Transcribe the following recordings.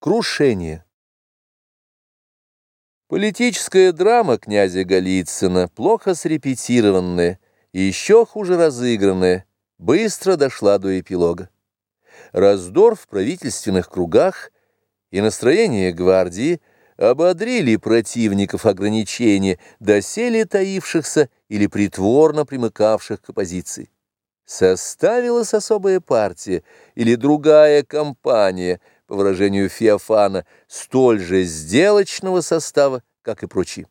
Крушение. Политическая драма князя Голицына, плохо срепетированная и еще хуже разыгранная, быстро дошла до эпилога. Раздор в правительственных кругах и настроение гвардии ободрили противников ограничения, доселе таившихся или притворно примыкавших к оппозиции. Составилась особая партия или другая компания – по выражению Феофана, столь же сделочного состава, как и прочие.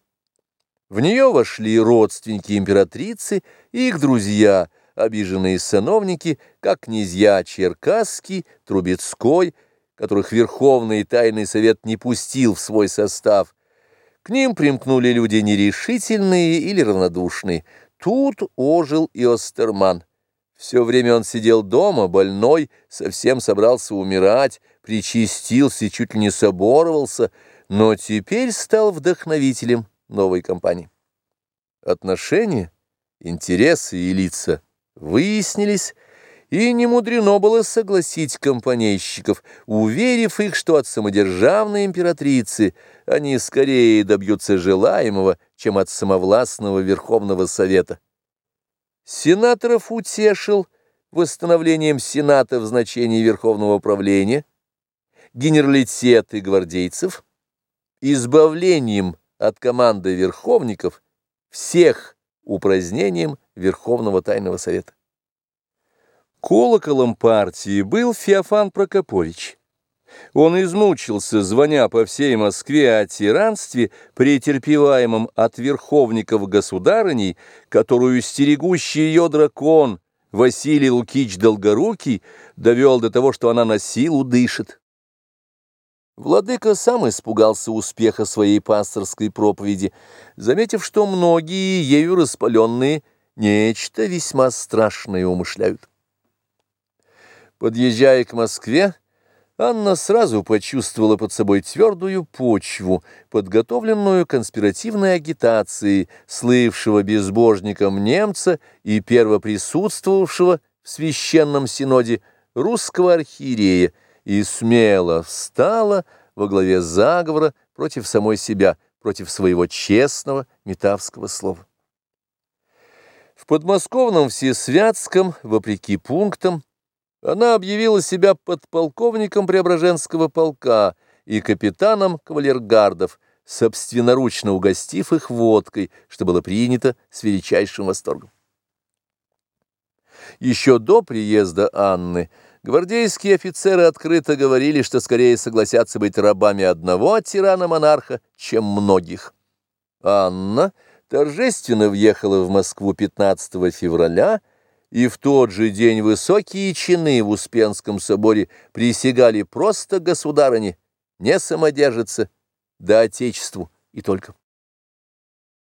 В нее вошли родственники императрицы и их друзья, обиженные сановники, как князья Черкасский, Трубецкой, которых Верховный Тайный Совет не пустил в свой состав. К ним примкнули люди нерешительные или равнодушные. Тут ожил и Остерман. Все время он сидел дома, больной, совсем собрался умирать, причастился чуть ли не соборовался, но теперь стал вдохновителем новой кампании. Отношения, интересы и лица выяснились, и не мудрено было согласить компанейщиков, уверив их, что от самодержавной императрицы они скорее добьются желаемого, чем от самовластного Верховного Совета. Сенаторов утешил восстановлением Сената в значении Верховного управления, генералитеты гвардейцев, избавлением от команды верховников всех упразднением Верховного Тайного Совета. Колоколом партии был Феофан Прокопович. Он измучился, звоня по всей Москве о тиранстве, претерпеваемом от верховников государыней, которую стерегущий ее дракон Василий Лукич Долгорукий довел до того, что она на силу дышит. Владыка сам испугался успеха своей пасторской проповеди, заметив, что многие ею распаленные нечто весьма страшное умышляют. Подъезжая к Москве, Анна сразу почувствовала под собой твердую почву, подготовленную конспиративной агитацией, слывшего безбожником немца и первоприсутствовавшего в священном синоде русского архиерея, и смело встала во главе заговора против самой себя, против своего честного метавского слова. В подмосковном Всесвятском, вопреки пунктам, она объявила себя подполковником Преображенского полка и капитаном кавалергардов, собственноручно угостив их водкой, что было принято с величайшим восторгом. Еще до приезда Анны гвардейские офицеры открыто говорили, что скорее согласятся быть рабами одного тирана-монарха, чем многих. Анна торжественно въехала в Москву 15 февраля и в тот же день высокие чины в Успенском соборе присягали просто государыне, не самодержице, да отечеству и только.